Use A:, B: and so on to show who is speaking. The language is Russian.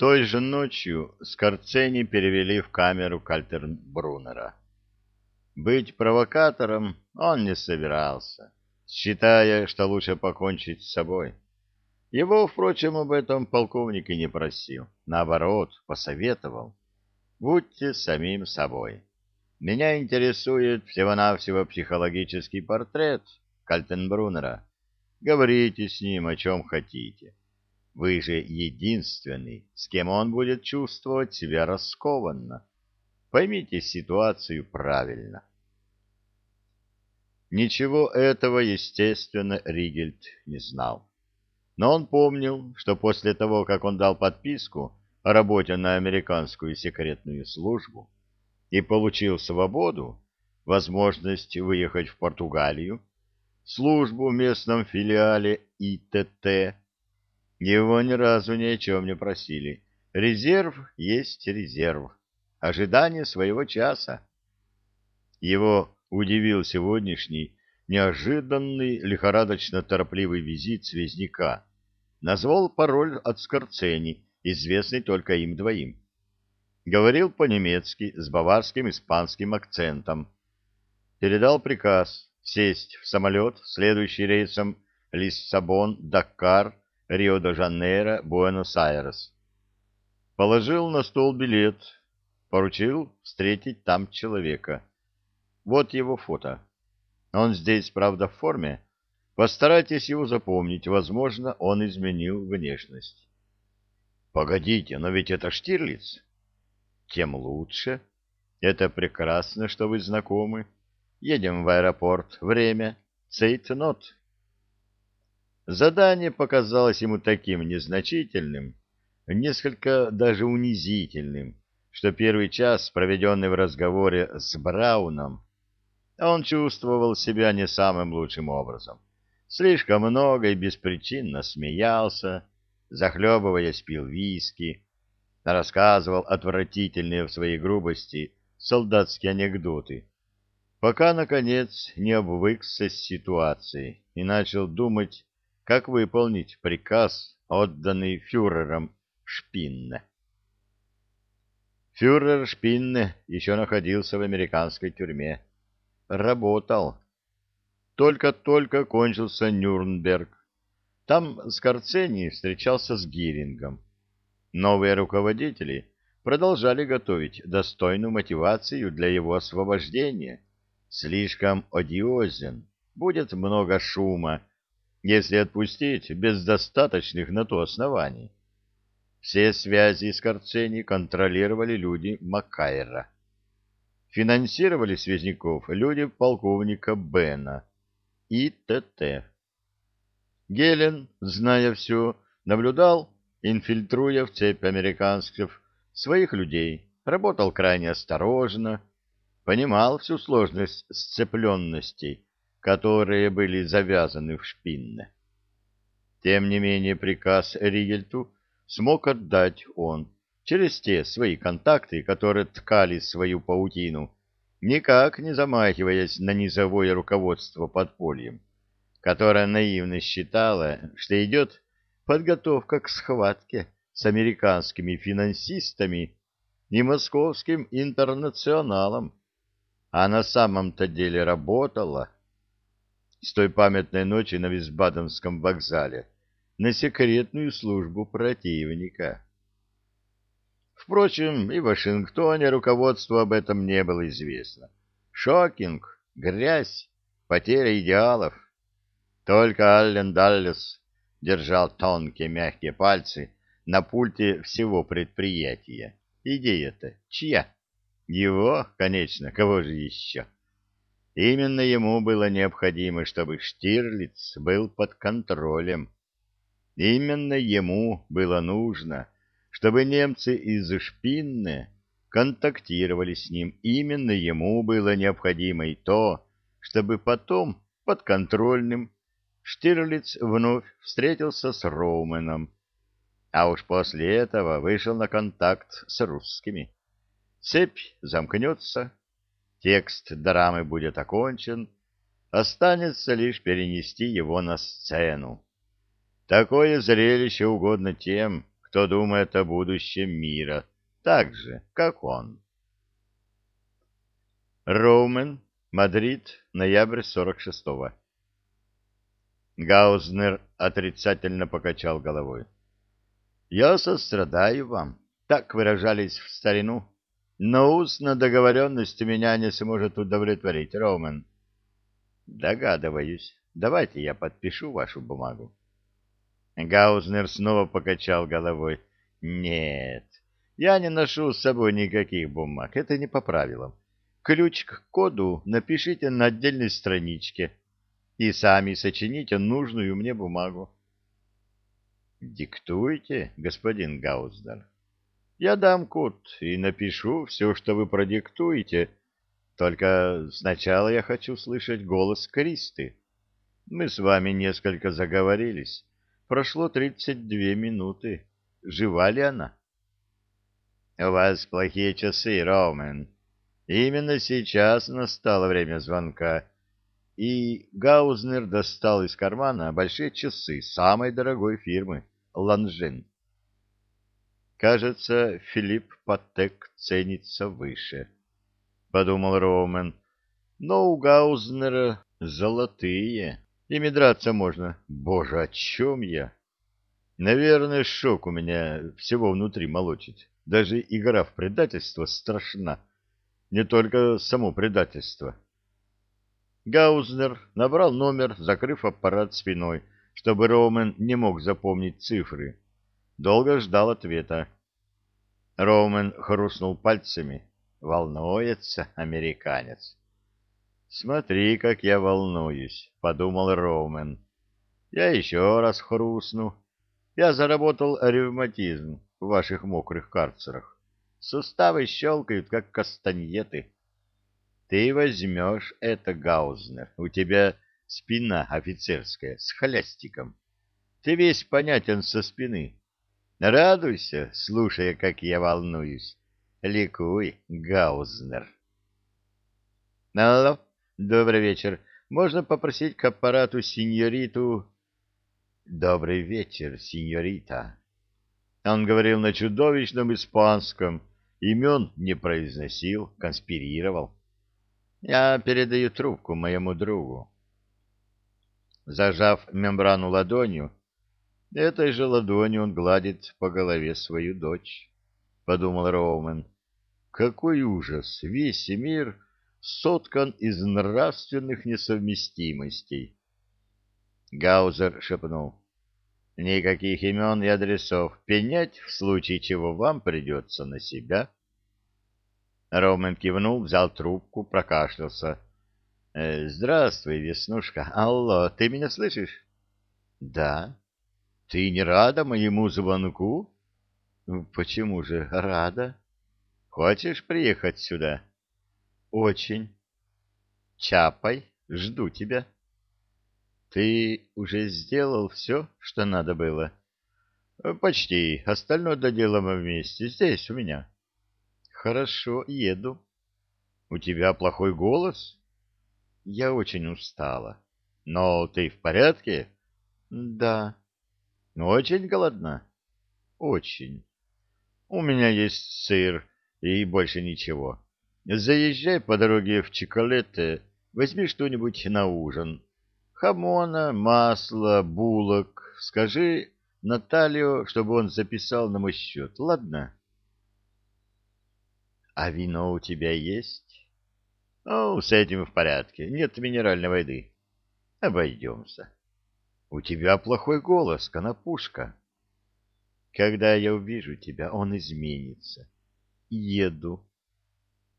A: Той же ночью Скорцени перевели в камеру Кальтербруннера. Быть провокатором он не собирался, считая, что лучше покончить с собой. Его, впрочем, об этом полковник и не просил. Наоборот, посоветовал. Будьте самим собой. Меня интересует всего-навсего психологический портрет Кальтенбруннера. Говорите с ним о чем хотите. Вы же единственный, с кем он будет чувствовать себя раскованно. Поймите ситуацию правильно. Ничего этого, естественно, Ригельд не знал. Но он помнил, что после того, как он дал подписку о работе на американскую секретную службу и получил свободу, возможность выехать в Португалию, службу в местном филиале ИТТ, его ни разу ни о чем не просили. Резерв есть резерв. Ожидание своего часа. Его удивил сегодняшний неожиданный лихорадочно-торопливый визит связняка. Назвал пароль от Скорцени, известный только им двоим. Говорил по-немецки с баварским испанским акцентом. Передал приказ сесть в самолет, следующий рейсом Лиссабон-Дакар Рио-де-Жанейро, Буэнос-Айрес. Положил на стол билет, поручил встретить там человека. Вот его фото. Он здесь, правда, в форме. Постарайтесь его запомнить, возможно, он изменил внешность. Погодите, но ведь это Штирлиц. Тем лучше. Это прекрасно, что вы знакомы. Едем в аэропорт. Время. Цейтнот. Задание показалось ему таким незначительным, несколько даже унизительным, что первый час, проведенный в разговоре с Брауном, он чувствовал себя не самым лучшим образом. Слишком много и беспричинно смеялся, захлебываясь пил виски, рассказывал отвратительные в своей грубости солдатские анекдоты, пока, наконец, не обвыкся с ситуацией и начал думать как выполнить приказ, отданный фюрером Шпинне. Фюрер Шпинне еще находился в американской тюрьме. Работал. Только-только кончился Нюрнберг. Там Скорцени встречался с Гирингом. Новые руководители продолжали готовить достойную мотивацию для его освобождения. Слишком одиозен, будет много шума, если отпустить без достаточных на то оснований. Все связи с Корцени контролировали люди Маккайра. Финансировали связняков люди полковника Бена и т.т. Гелен, зная все, наблюдал, инфильтруя в цепь американцев своих людей, работал крайне осторожно, понимал всю сложность сцепленностей, которые были завязаны в шпинне. Тем не менее приказ Ригельту смог отдать он через те свои контакты, которые ткали свою паутину, никак не замахиваясь на низовое руководство подпольем, которое наивно считало, что идет подготовка к схватке с американскими финансистами и московским интернационалом, а на самом-то деле работала с той памятной ночи на Висбаденском вокзале на секретную службу противника. Впрочем, и в Вашингтоне руководству об этом не было известно. Шокинг, грязь, потеря идеалов. Только Аллен Даллес держал тонкие мягкие пальцы на пульте всего предприятия. Идея-то чья? Его, конечно, кого же еще? Именно ему было необходимо, чтобы Штирлиц был под контролем. Именно ему было нужно, чтобы немцы из Шпинне контактировали с ним. Именно ему было необходимо и то, чтобы потом подконтрольным Штирлиц вновь встретился с Роуменом, а уж после этого вышел на контакт с русскими. Цепь замкнется, Текст драмы будет окончен, останется лишь перенести его на сцену. Такое зрелище угодно тем, кто думает о будущем мира, так же, как он. Роумен, Мадрид, ноябрь 46-го. Гаузнер отрицательно покачал головой. «Я сострадаю вам», — так выражались в старину. «Но устная договоренность меня не сможет удовлетворить, Роумен». «Догадываюсь. Давайте я подпишу вашу бумагу». Гаузнер снова покачал головой. «Нет, я не ношу с собой никаких бумаг. Это не по правилам. Ключ к коду напишите на отдельной страничке и сами сочините нужную мне бумагу. Диктуйте, господин Гауздер. Я дам код и напишу все, что вы продиктуете, только сначала я хочу слышать голос Кристы. Мы с вами несколько заговорились. Прошло тридцать две минуты. Жива ли она? — У вас плохие часы, Роумен. Именно сейчас настало время звонка, и Гаузнер достал из кармана большие часы самой дорогой фирмы «Ланжен». «Кажется, Филипп Патек ценится выше», — подумал Роумен. «Но у Гаузнера золотые, ими драться можно. Боже, о чем я?» Наверное, шок у меня всего внутри молочит. Даже игра в предательство страшна. Не только само предательство. Гаузнер набрал номер, закрыв аппарат спиной, чтобы Роумен не мог запомнить цифры. Долго ждал ответа. Роумен хрустнул пальцами. Волнуется американец. «Смотри, как я волнуюсь», — подумал Роумен. «Я еще раз хрустну. Я заработал ревматизм в ваших мокрых карцерах. Суставы щелкают, как кастаньеты». Ты возьмешь это, Гаузнер. У тебя спина офицерская, с хлястиком. Ты весь понятен со спины. Радуйся, слушая, как я волнуюсь. Ликуй, Гаузнер. Алло, добрый вечер. Можно попросить к аппарату сеньориту... Добрый вечер, сеньорита. Он говорил на чудовищном испанском, имен не произносил, конспирировал. Я передаю трубку моему другу. Зажав мембрану ладонью, этой же ладонью он гладит по голове свою дочь, — подумал Роумен. Какой ужас! Весь мир соткан из нравственных несовместимостей. Гаузер шепнул. Никаких имен и адресов. Пенять, в случае чего вам придется на себя. — Ромен кивнул, взял трубку, прокашлялся. «Э, «Здравствуй, Веснушка. Алло, ты меня слышишь?» «Да». «Ты не рада моему звонку?» «Почему же рада?» «Хочешь приехать сюда?» «Очень». «Чапай, жду тебя». «Ты уже сделал все, что надо было?» «Почти. Остальное доделаем вместе. Здесь, у меня». Хорошо, еду. У тебя плохой голос? Я очень устала. Но ты в порядке? Да. Очень голодна? Очень. У меня есть сыр и больше ничего. Заезжай по дороге в Чиколете, возьми что-нибудь на ужин. Хамона, масло, булок. Скажи Наталью, чтобы он записал на мой счет, ладно? А вино у тебя есть? Ну, с этим в порядке. Нет минеральной воды. Обойдемся. У тебя плохой голос, конопушка. Когда я увижу тебя, он изменится. Еду.